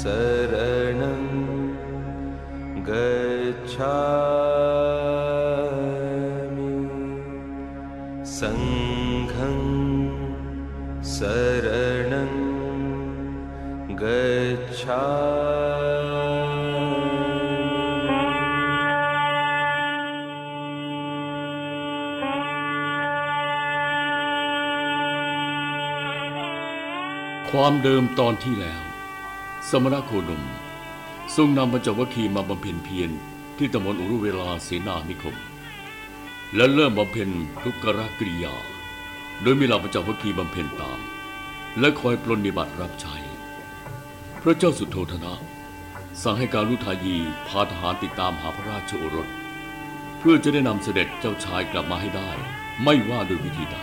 शरणं गच्छामि ความเดิมตอนที่แล้ว สมณโคดม ทรงนำปัญจวัคคีมาบำเพ็ญเพียรที่ตำบลอุรุเวลาเสนานิคม และเริ่มบำเพ็ญทุกขกริยา โดยมีเหล่าปัญจวัคคีบำเพ็ญตาม และคอยปลนนิบัติรับใช้ พระเจ้าสุโธทนะ สั่งให้การลุทายีพาทหารติดตามหาพระราชโอรส เพื่อจะได้นำเสด็จเจ้าชายกลับมาให้ได้ ไม่ว่าโดยวิธีใด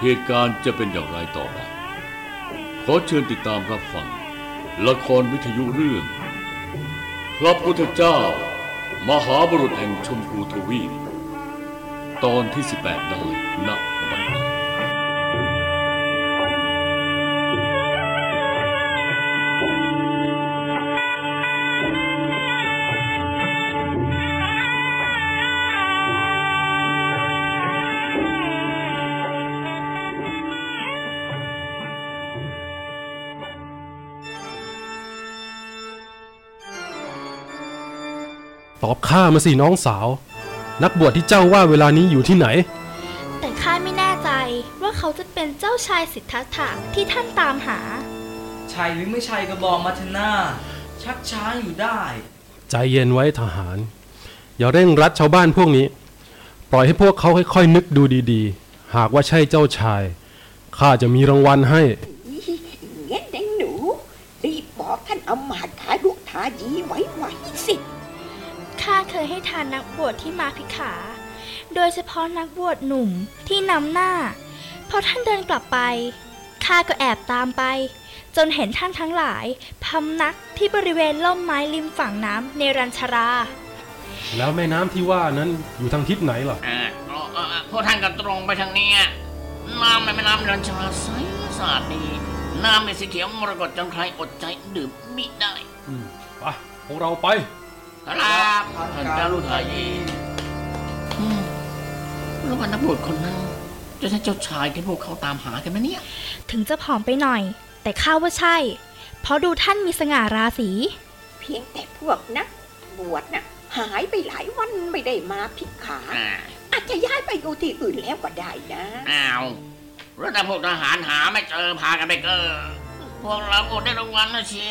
เหตุการณ์จะเป็นอย่างไรต่อไป ขอเชิญติดตามรับฟัง ละครวิทยุเรื่อง พระพุทธเจ้า มหาบุรุษแห่งชมพูทวีปตอนที่ 18 ได้ณ ตอบข้ามาสิน้องสาว นักบวชที่เจ้าว่าเวลานี้อยู่ที่ไหน แต่ข้าไม่แน่ใจว่าเขาจะเป็นเจ้าชายสิทธัตถะที่ท่านตามหาใช่หรือไม่ใช่ก็บอกมาเถอะหน้าชักช้าอยู่ได้ ใจเย็นไว้ทหาร อย่าเร่งรัดชาวบ้านพวกนี้ ปล่อยให้พวกเขาค่อยๆนึกดูดีๆ หากว่าใช่เจ้าชายข้าจะมีรางวัลให้งั้นนางหนูรีบบอกท่านอำมาตย์ขาลุกทายีไว้ไว้สิ ข้าเคยให้ทานนักบวชที่มาพิขา โดยเฉพาะนักบวชหนุ่มที่นำหน้า พอท่านเดินกลับไป ข้าก็แอบตามไป จนเห็นท่านทั้งหลายพำนักที่บริเวณล่มไม้ริมฝั่งน้ำในรัญชรา แล้วแม่น้ำที่ว่านั้นอยู่ทางทิศไหนล่ะ อ่าอ๋ออ๋ออ๋อพวกท่านก็ตรงไปทางเนี้ยน้ำในแม่น้ำเดินชราใสสะอาดดี น้ำในสีเขียวมรกตจนใครอดใจดื่มมิได้ อืม ไป พวกเราไป ครับท่านเจ้าลูกทายีอืมแล้ววันนักบวชคนนั้นจะใช่เจ้าชายที่พวกเขาตามหากันไหมเนี่ย ถึงจะผอมไปหน่อย แต่ข้าว่าใช่ เพราะดูท่านมีสง่าราศี เพียงแต่พวกนักบวชน่ะ หายไปหลายวันไม่ได้มาพิกขาอ่าอาจจะย้ายไปอยู่ที่อื่นแล้วก็ได้นะ อ้าวแล้วถ้าพวกทหารหาไม่เจอพากันไปเกอพวกเราอดได้รางวัลนะเชี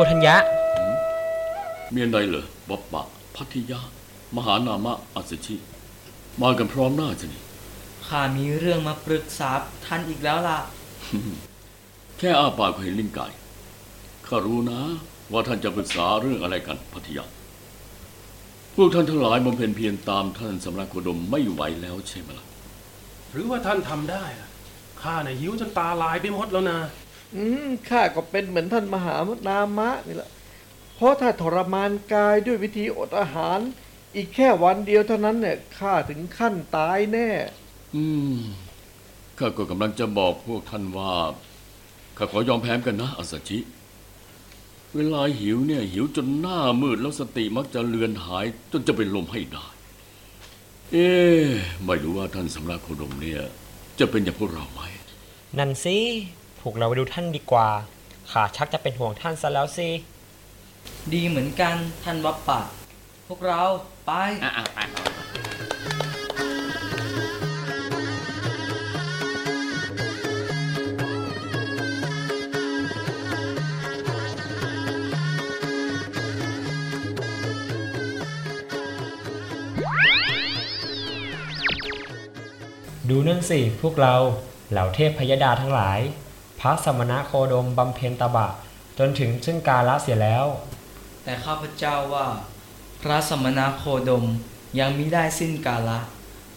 กธัญญะเมียนใดเหรอบ๊อบปะพัทยามหานามะอัศชิมากันพร้อมหน้าจะนี่ ข้ามีเรื่องมาปรึกษาท่านอีกแล้วล่ะ แค่อ้าปากก็เห็นลิ้นไก่ข้ารู้นะ ว่าท่านจะปรึกษาเรื่องอะไรกันพัทยา พวกท่านทั้งหลายบำเพ็ญเพียรตามท่านสำนักโคดมไม่ไหวแล้วใช่ไหมล่ะ หรือว่าท่านทำได้ล่ะข้าน่ะหิวจนตาลายไปหมดแล้วนะ อืมข้าก็เป็นเหมือนท่านมหานามะนี่แหละ เพราะถ้าทรมานกายด้วยวิธีอดอาหาร อีกแค่วันเดียวเท่านั้นเนี่ยข้าถึงขั้นตายแน่ อืมข้าก็กำลังจะบอกพวกท่านว่าข้าขอยอมแพ้กันนะอัสชิ เวลาหิวเนี่ยหิวจนหน้ามืดแล้วสติมักจะเลือนหาย จนจะเป็นลมให้ได้ เอ๊ะไม่รู้ว่าท่านสำนักโคดมเนี่ยจจะเป็นอย่างพวกเราไหมนั่นสิ พวกเราไปดูท่านดีกว่าข้าชักจะเป็นห่วงท่านซะแล้วสิ ดีเหมือนกันท่านวัปปะ พวกเราไป อะอะไปดูนั่นสิพวกเราเหล่าเทพพยดาทั้งหลาย พระสมณะโคดมบำเพ็ญตบะ จนถึงซึ่งกาละเสียแล้ว แต่ข้าพเจ้าว่า พระสมณโคดมยังมิได้สิ้นกาละ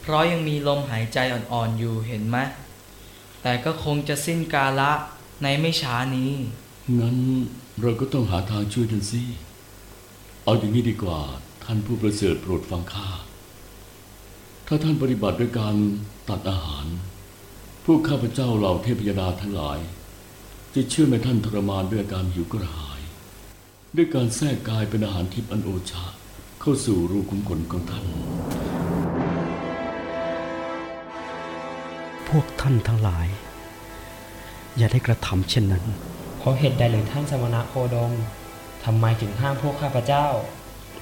เพราะยังมีลมหายใจอ่อนๆอยู่เห็นไหมแต่ก็คงจะสิ้นกาละในไม่ช้านี้ งั้นเราก็ต้องหาทางช่วยกันสิ เอาอย่างนี้ดีกว่าท่านผู้ประเสริฐโปรดฟังข้า ถ้าท่านปฏิบัติด้วยการตัดอาหาร พวกข้าพเจ้าเหล่าเทพยดาทั้งหลาย จะเชื่อในท่านทรมานด้วยอาการหิวกระหาย ด้วยการแทรกกายเป็นอาหารทิพย์อันโอชาเข้าสู่รูขุมขนของท่าน พวกท่านทั้งหลาย อย่าได้กระทำเช่นนั้น เพราะเหตุใดหรือท่านสมณะโคดมทำไมถึงห้ามพวกข้าพเจ้า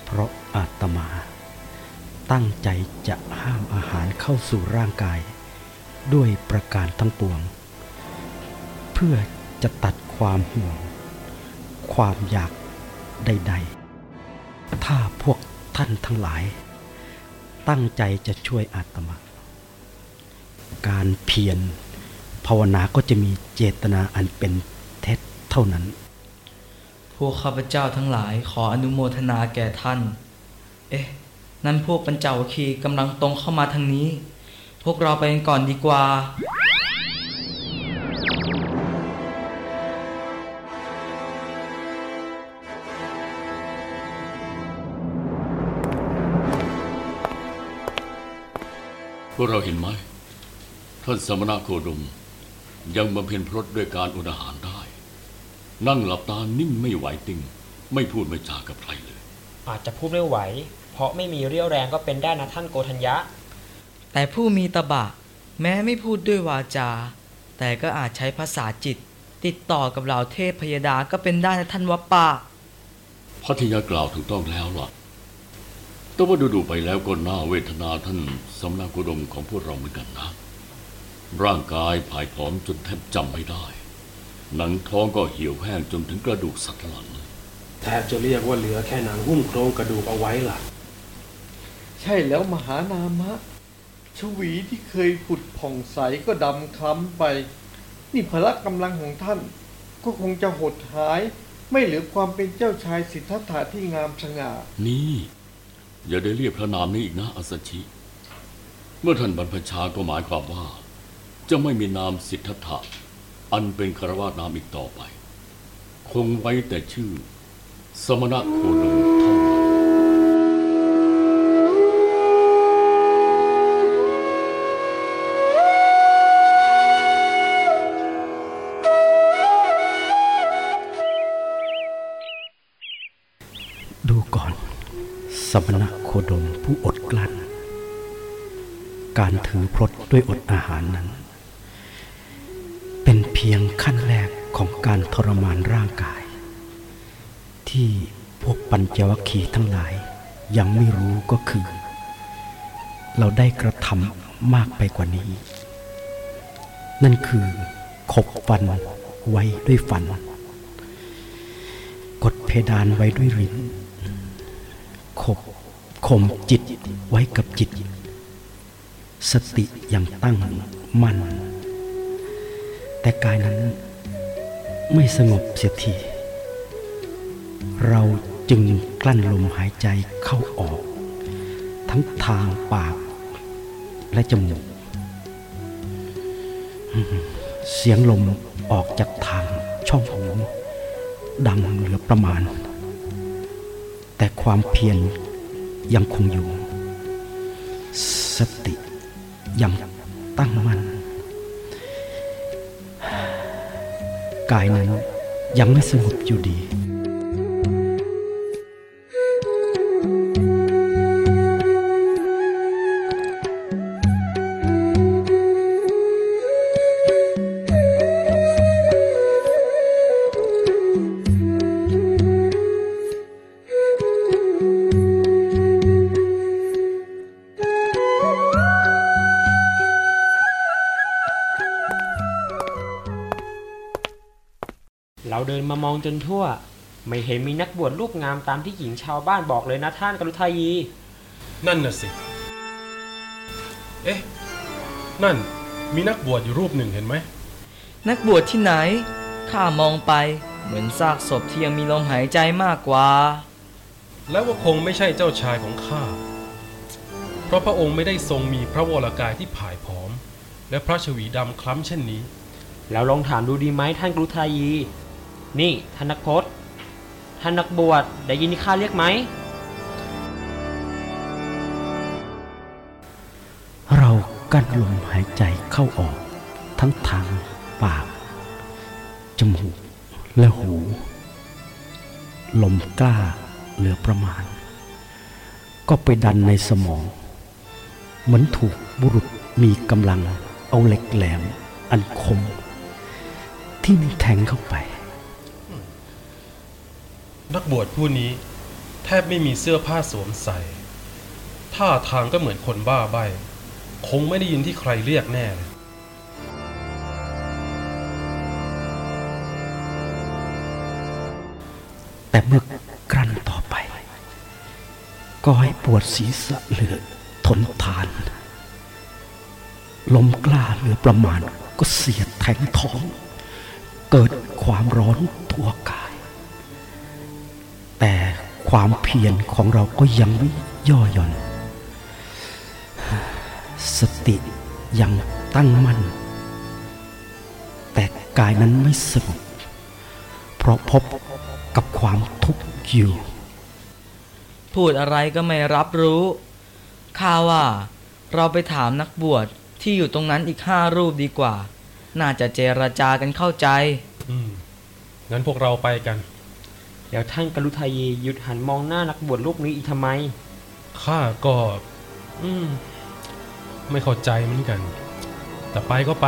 เพราะอาตมา ตั้งใจจะห้ามอาหารเข้าสู่ร่างกาย ด้วยประการทั้งปวง เพื่อจะตัดความห่วง ความอยากใด ๆ ถ้าพวกท่านทั้งหลาย ตั้งใจจะช่วยอาตมา การเพียรภาวนาก็จะมีเจตนาอันเป็นเท็จเท่านั้น พวกข้าพเจ้าทั้งหลายขออนุโมทนาแก่ท่าน เอ๊ะ นั่นพวกปัญจวัคคีย์กำลังตรงเข้ามาทางนี้ พวกเราไปกันก่อนดีกว่า พวกเราเห็นไหม ท่านสมณะโคดม ยังบำเพ็ญพรตด้วยการอดอาหารได้ นั่งหลับตานิ่งไม่ไหวติง ไม่พูดไม่จากับใครเลย อาจจะพูดไม่ไหว เพราะไม่มีเรี่ยวแรงก็เป็นได้นะท่านโกธัญญะ แต่ผู้มีตบะ แม้ไม่พูดด้วยวาจา แต่ก็อาจใช้ภาษาจิต ติดต่อกับเหล่าเทพพยดาก็เป็นได้นะท่านวัปปะพัทยากล่าวถูกต้องแล้วล่ะ แต่ว่าดูๆไปแล้วก็น่าเวทนาท่านสมณะโคดมของพวกเราเหมือนกันนะ ร่างกายผายผอมจนแทบจำไม่ได้ หนังท้องก็เหี่ยวแห้งจนถึงกระดูกสันหลังแทบจะเรียกว่าเหลือแค่หนังหุ้มโครงกระดูกเอาไว้ล่ะ ใช่แล้วมหานามะ ชวีที่เคยผุดผ่องใสก็ดำคล้ำไป นี่พละกำลังของท่าน ก็คงจะหดหาย ไม่เหลือความเป็นเจ้าชายสิทธัตถะที่งามสง่า นี่ อย่าได้เรียกพระนามนี้อีกนะอัสสชิ เมื่อท่านบรรพชาก็หมายความว่า จะไม่มีนามสิทธัตถะอันเป็นคารวะนามอีกต่อไป คงไว้แต่ชื่อ สมณะโคดม การถือพรตด้วยอดอาหารนั้น เป็นเพียงขั้นแรกของการทรมานร่างกาย ที่พวกปัญจวัคคีย์ทั้งหลายยังไม่รู้ก็คือ เราได้กระทำมากไปกว่านี้ นั่นคือขบฟันไว้ด้วยฟัน กดเพดานไว้ด้วยริ้นขบข่มจิตไว้กับจิต สติยังตั้งมั่น แต่กายนั้นไม่สงบเสียที เราจึงกลั้นลมหายใจเข้าออก ทั้งทางปากและจมูก เสียงลมออกจากทางช่องหูดังเหลือประมาณ แต่ความเพียรยังคงอยู่ สติ ยังตั้งมั่นกายนั้นยังไม่สงบอยู่ดี มามองจนทั่ว ไม่เห็นมีนักบวชรูปงามตามที่หญิงชาวบ้านบอกเลยนะท่านกรุทายี นั่นน่ะสิ เอ๊ะ นั่นมีนักบวชอยู่รูปหนึ่งเห็นไหม นักบวชที่ไหน ข้ามองไปเหมือนซากศพที่ยังมีลมหายใจมากกว่า แล้วว่าคงไม่ใช่เจ้าชายของข้า เพราะพระองค์ไม่ได้ทรงมีพระวรากายที่ผายผอม และพระชวีดำคล้ำเช่นนี้ แล้วลองถามดูดีไหมท่านกรุทายี นี่ท่านนักพจน์ท่านนักบวชได้ยินที่ข้าเรียกไหม เรากั้นลมหายใจเข้าออก ทั้งทางปาก จมูก และหู ลมกล้าเหลือประมาณ ก็ไปดันในสมอง เหมือนถูกบุรุษมีกำลังเอาเหล็กแหลมอันคม ที่มแทงเข้าไป นักบวชผู้นี้ แทบไม่มีเสื้อผ้าสวมใส่ท่าทางก็เหมือนคนบ้าใบ คงไม่ได้ยินที่ใครเรียกแน่เลยแต่เมื่อกลั้นต่อไป ก็ให้ปวดศีรษะเหลือทนทาน ลมกล้าเหลือประมาณก็เสียดแทงท้อง เกิดความร้อนทั่วกาย ความเพียรของเราก็ยังไม่ย่อหย่อน สติยังตั้งมั่น แต่กายนั้นไม่สงบเพราะพบกับความทุกข์อยู่พูดอะไรก็ไม่รับรู้ข้าว่าเราไปถามนักบวชที่อยู่ตรงนั้นอีกห้ารูปดีกว่า น่าจะเจรจากันเข้าใจ อืม งั้นพวกเราไปกัน แล้วท่านกรุทายีหยุดหันมองหน้านักบวชรูปนี้อีกทำไม ข้าก็ อืม ไม่เข้าใจเหมือนกัน แต่ไปก็ไป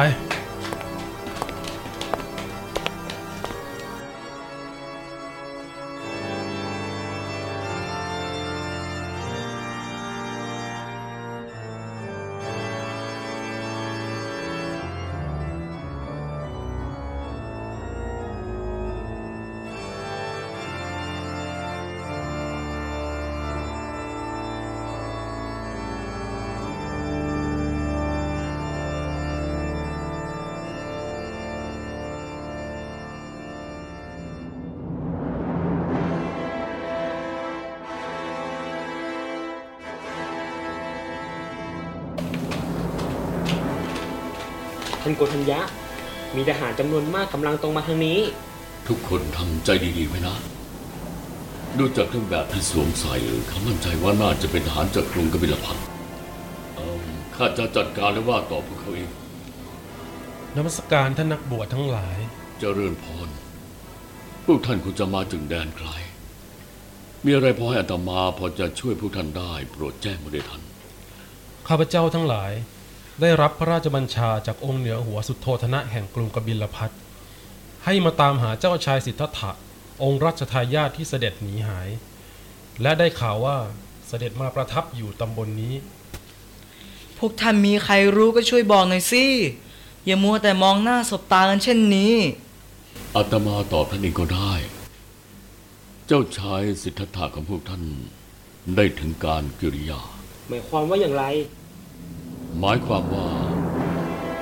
ท่านโกธัญญะ มีทหารจำนวนมากกำลังตรงมาทางนี้ ทุกคนทำใจดีๆไว้นะ ดูจากเครื่องแบบที่สวมใส่เขามั่นใจว่าน่าจะเป็นทหารจากกรุงกบิลพัทเอิ่มข้าจะจัดการและว่าต่อพวกเขาเองนมัสการท่านนักบวชทั้งหลาย เจริญพร พวกท่านคุณจะมาถึงแดนไกลมีอะไรพอให้อาตมาพอจะช่วยพวกท่านได้ โปรดแจ้งมาด้วยท่าน ข้าพเจ้าทั้งหลาย ได้รับพระราชบัญชาจากองค์เหนือหัวสุดโทธนะแห่งกรุงกบิลพัทให้มาตามหาเจ้าชายสิทธัตถะองค์รัชทายาทที่เสด็จหนีหาย และได้ข่าวว่าเสด็จมาประทับอยู่ตำบลนนี้ พวกท่านมีใครรู้ก็ช่วยบอกหน่อยสิ อย่ามัวแต่มองหน้าสบตากันเช่นนี้อาตมาตอบท่านเองก็ได้ เจ้าชายสิทธัตถะของพวกท่านได้ถึงการกิริยา หมายความว่าอย่างไร หมายความว่า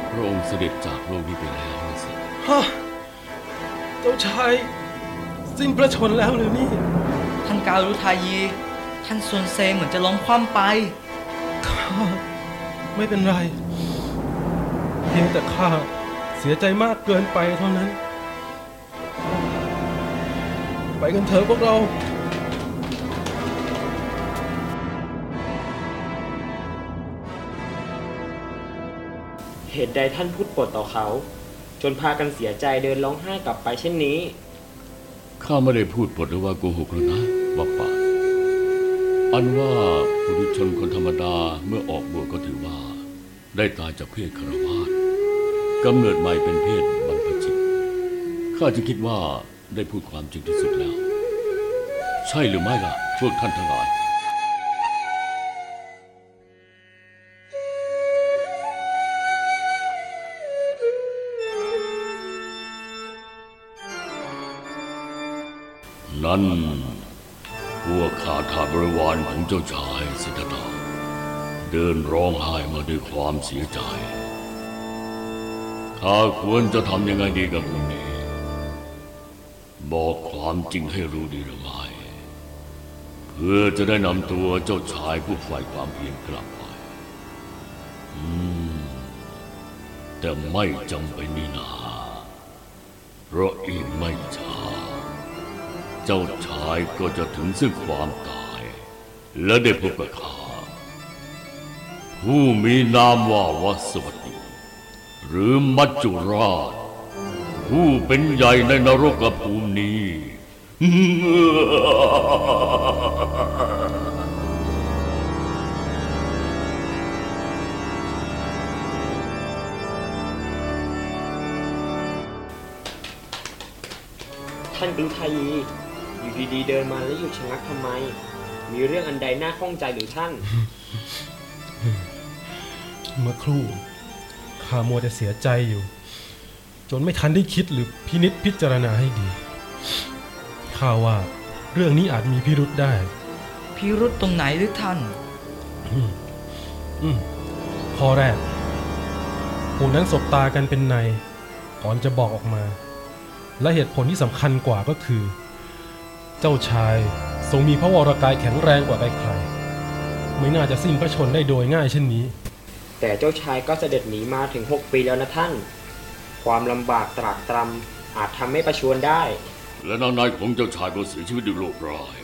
พระองค์เสด็จจากโลกนี้ไปแล้วนะสิฮะเจ้าชายสิ้นพระชนแล้วหรือนี่ ท่านการุทายี ท่านส่วนเซเหมือนจะล้มคว่ำไป ข้าไม่เป็นไร เพียงแต่ข้าเสียใจมากเกินไปเท่านั้น ไปกันเถอะพวกเรา เหตุใดท่านพูดปดต่อเขา จนพากันเสียใจเดินร้องไห้กลับไปเช่นนี้ ข้าไม่ได้พูดปดหรือว่าโกหกแล้วนะวัปปะอันว่าผู้ทุชนคนธรรมดาเมื่อออกบวชก็ถือว่า ได้ตายจากเพศคารวาสกำเนิดใหม่เป็นเพศบรรพชิตข้าจึงคิดว่าได้พูดความจริงที่สุดแล้ว ใช่หรือไม่ล่ะพวกท่านทั้งหลาย นั้น พวกขาทาบริวารของเจ้าชายสิทธัตถะเดินร้องไห้มาด้วยความเสียใจ ข้าควรจะทำยังไงดีกับพวกนี้ บอกความจริงให้รู้ดีหรือไม่เพื่อจะได้นำตัวเจ้าชายผู้ฝ่ายความเพียรกลับไปอืมแต่ไม่จำเป็นนี่นาเพราะอีกไม่ช้า เจ้าชายก็จะถึงซึ่งความตาย และได้พบกับข้าผู้มีนามว่าวสวัตีหรือมัจจุราช ผู้เป็นใหญ่ในนรกภูมินี้ ท่านกรุไทย อยู่ดีๆ เดินมาแล้วหยุดชะงักทำไม มีเรื่องอันใดน่าข้องใจหรือท่าน เมื่อครู่ข้ามัวแต่เสียใจอยู่ จนไม่ทันได้คิดหรือพินิษพิจารณาให้ดีข้าว่าเรื่องนี้อาจมีพิรุษได้ พิรุษตรงไหนหรือท่าน อืมข้อแรกผู้นั้นสบตากันเป็นในก่อนจะบอกออกมา และเหตุผลที่สำคัญกว่าก็คือ เจ้าชายทรงมีพระวรกายแข็งแรงกว่าใครๆไม่น่าจะสิ้นพระชนม์ได้โดยง่ายเช่นนี้ แต่เจ้าชายก็เสด็จหนีมาถึง 6 ปีแล้วนะท่าน ความลำบากตรากตรำอาจทำให้ประชวรได้ และนางนายของเจ้าชายก็เสียชีวิตด้วยโรคร้าย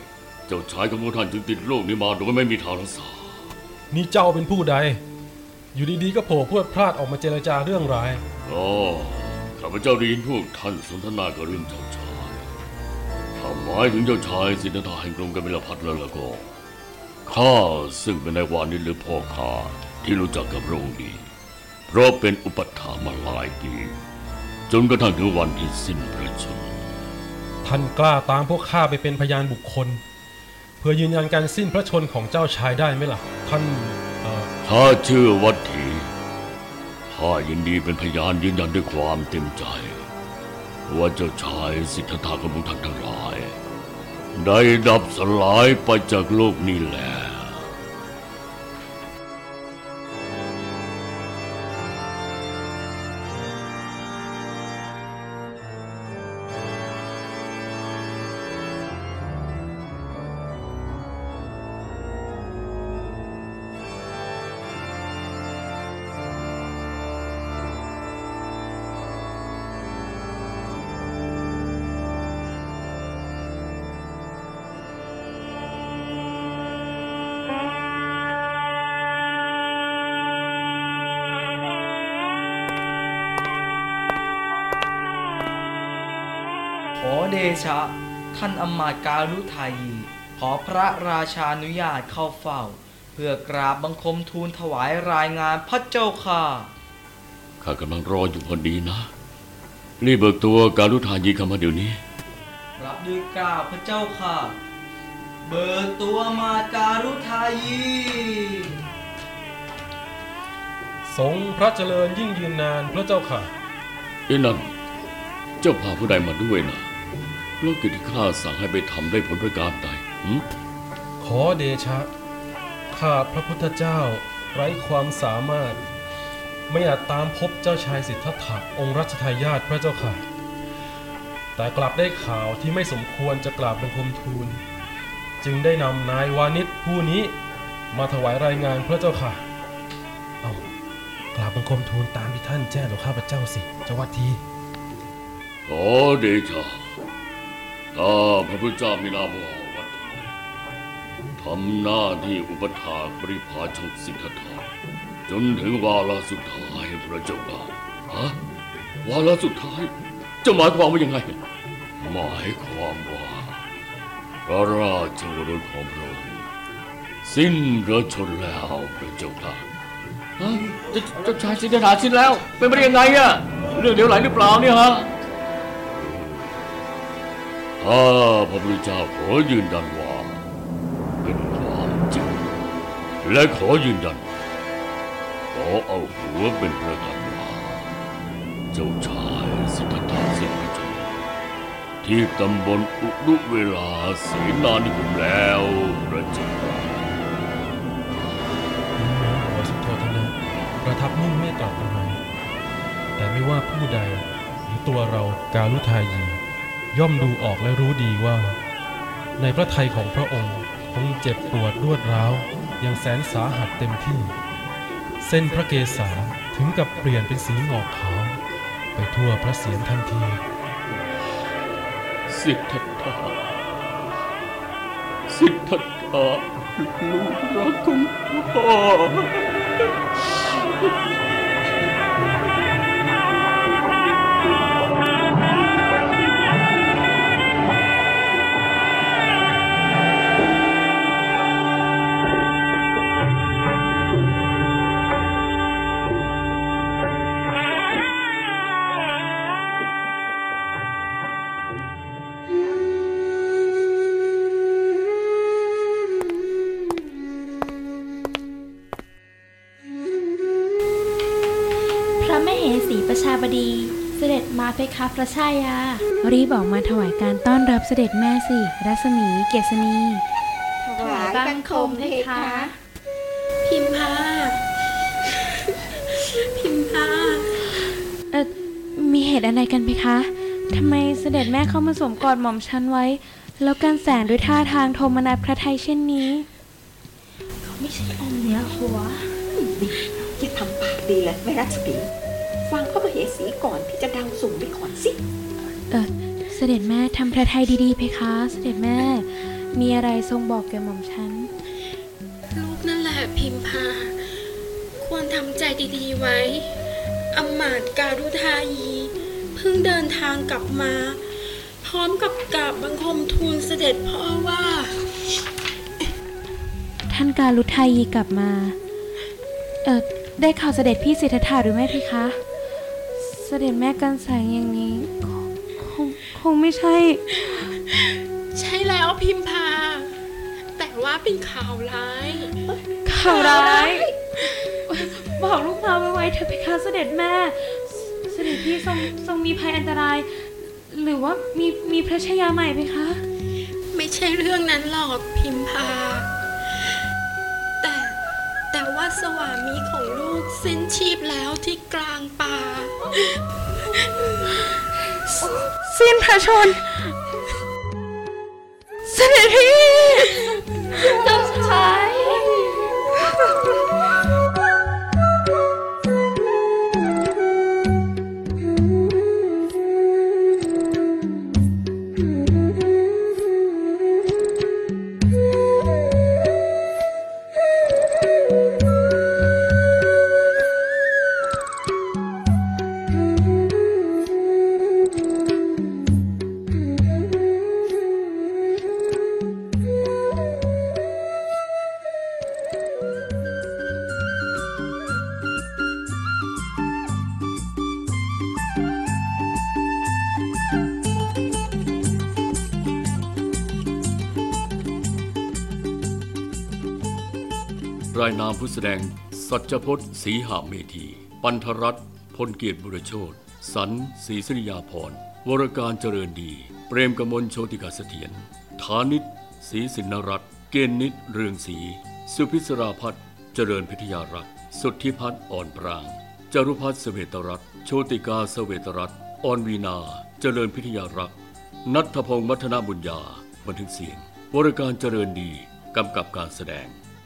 เจ้าชายของพวกท่านจึงติดโรคนี้มาโดยไม่มีทางรักษา นี่เจ้าเป็นผู้ใด อยู่ดีๆก็โผล่พรวดพลาดออกมาเจรจาเรื่องร้ายอ๋อข้าพเจ้าได้ยินพวกท่านสนทนากับเรื่องเจ้าชายถ้าห มายถึงเจ้าชายสิทธัตถะแห่งกรุงกบิลพัทแล้วล่ะก็ข้าซึ่งเป็นนายวานิชหรือพ่อข้าที่รู้จักกับพระองค์ดี เพราะเป็นอุปถามาหลายปีจนกระทั่งถึงวันที่สิ้นพระชนม์ท่านกล้าตามพวกข้าไปเป็นพยานบุคคล เพื่อยืนยันการสิ้นพระชนม์ของเจ้าชายได้ไหมล่ะ ท่านเอ่อข้าเชื่อวัตถีข้ายินดีเป็นพยานยืนยันด้วยความเต็มใจ ว่าเจ้าชายสิทธัตถะของพวกท่านทั้งหลาย ได้ดับสลายไปจากโลกนี้แล้ว ขอเดชะ ท่านอำมาตย์การุไทย ขอพระราชานุญาตเข้าเฝ้า เพื่อกราบบังคมทูลถวายรายงานพระเจ้าค่ะ ข้ากำลังรออยู่พอดีนะ รีบเบิกตัวการุทายีเข้ามาเดี๋ยวนี้ รับด้วยกล่าวพระเจ้าค่ะ เบิกตัวมาการุไทยทรงพระเจริญยิ่งยืนนานพระเจ้าค่ะ เอ้นั่นเจ้าพาผู้ใดมาด้วยนะ เรื่องกิจที่ข้าสั่งให้ไปทำได้ผลประการใดหืมขอเดชะ ข้าพระพุทธเจ้าไร้ความสามารถ ไม่อาจตามพบเจ้าชายสิทธัตถะองค์รัชทายาทพระเจ้าค่ะ แต่กลับได้ข่าวที่ไม่สมควรจะกราบบังคมทูล จึงได้นำนายวานิชผู้นี้มาถวายรายงานพระเจ้าค่ะ เอากราบบังคมทูลตามที่ท่านแจ้งต่อข้าพเจ้าสิเจ้าวัดที ขอเดชะ ข้าพระพุทธเจ้ามีนามว่าวัดทำหน้าที่อุปถากบริพาชกสิทธัตถะจนถึงวาระสุดท้ายพระเจ้าค่ะฮะวาระสุดท้ายจะหมายความว่ายังไง หมายความว่า พระราชโอรสของพระองค์สิ้นพระชนแล้วพระเจ้าค่ะฮะเจ้าเจ้าชายสิทธัตถะสิ้นแล้ว เป็นไปได้ยังไงอะเรื่องเดียวไหลหรือเปล่าเนี่ยฮะ ข้าพระพุทธเจ้าขอยืนยันว่า เป็นความจริง และขอยืนยัน ขอเอาหัวเป็นประกันว่าเจ้าชายสิทธัตถะสิ้นพระชนม์ทที่ตำบลอุรุเวลาเสนานิคมแล้วพระเจ้าหัวสุโธทนะประทับนิ่งไม่ตรัสอะไรแต่ไม่ว่าผู้ใดหรือตัวเรากาลุทายี ย่อมดูออกและรู้ดีว่า ในพระทัยของพระองค์คงเจ็บปวดรวดร้าวอย่างแสนสาหัสเต็มที่ เส้นพระเกศาถึงกับเปลี่ยนเป็นสีหงอกขาว ไปทั่วพระเศียรทันทีสิทธัตถะสิทธัตถะลูกรักของพ่อ เพคะพระชายา รีบออกมาถวายการต้อนรับเสด็จแม่สิ รัศมีเกษณีถวายบังคมเพคะ พิมพาพิมพาเออมีเหตุอะไรกันเพคะทำไมเสด็จแม่เข้ามาสวมกอดหม่อมฉันไว้ แล้วการแสงด้วยท่าทางโทมนัสพระไทยเช่นนี้ เขาไม่ใช่องค์เหนือหัวนี่ที่ทำปากดีเลยไม่รักสติฟังพ ระมเหสีก่อนที่จะเดาสุ่มไปก่อนสิ เออเสด็จแม่ทำพระไทยดีๆเพคะ เสด็จแม่ มีอะไรทรงบอกแกหม่อมฉัน ลูกนั่นแหละพิมพา ควรทำใจดีๆไว้อำมาตย์การุทายี เพิ่งเดินทางกลับมา พร้อมกับกราบบังคมทูลเสด็จพ่อว่า ท่านการลุทายีกลับมา เออได้ข่าวเสด็จพี่สิทธัตถะหรือไม่เพคะ เสด็จแม่กันแสงอย่างนี้คงคงคงไม่ใช่ ใช่แล้วพิมพา แต่ว่าเป็นข่าวร้าย ข่าวร้าย บอกลูกมาไว้ๆเถอะเพคะเสด็จแม่ เสด็จพี่ทรงทรงมีภัยอันตราย หรือว่ามีมีพระชายาใหม่เพคะ ไม่ใช่เรื่องนั้นหรอกพิมพาแต่แต่ว่า สวามีของลูกสิ้นชีพแล้วที่กลางป่า สิ้นพระชน เสด็จพี่ ดง สัจพจน์ศรีหาเมธี ปันธรัตน์พลเกียรติบุรโชตสันศรีสริยาพรวรการเจริญดี เปรมกมลโชติกาเสถียรฐานิตศรีสินรัตน์เกณฑ์นิตเรืองศรีสุพิศราพัฒน์เจริญพิทยารักษ์สุทธิพัฒน์อ่อนปราง จรุพัฒน์เสวตรัตน์โชติกาเสวตรัตน์อ่อนวีนา เจริญพิทยารักษ์นัทพงศ์มัทนาบุญญาบันทึกเสียงวรการเจริญดีกำกับการแสดง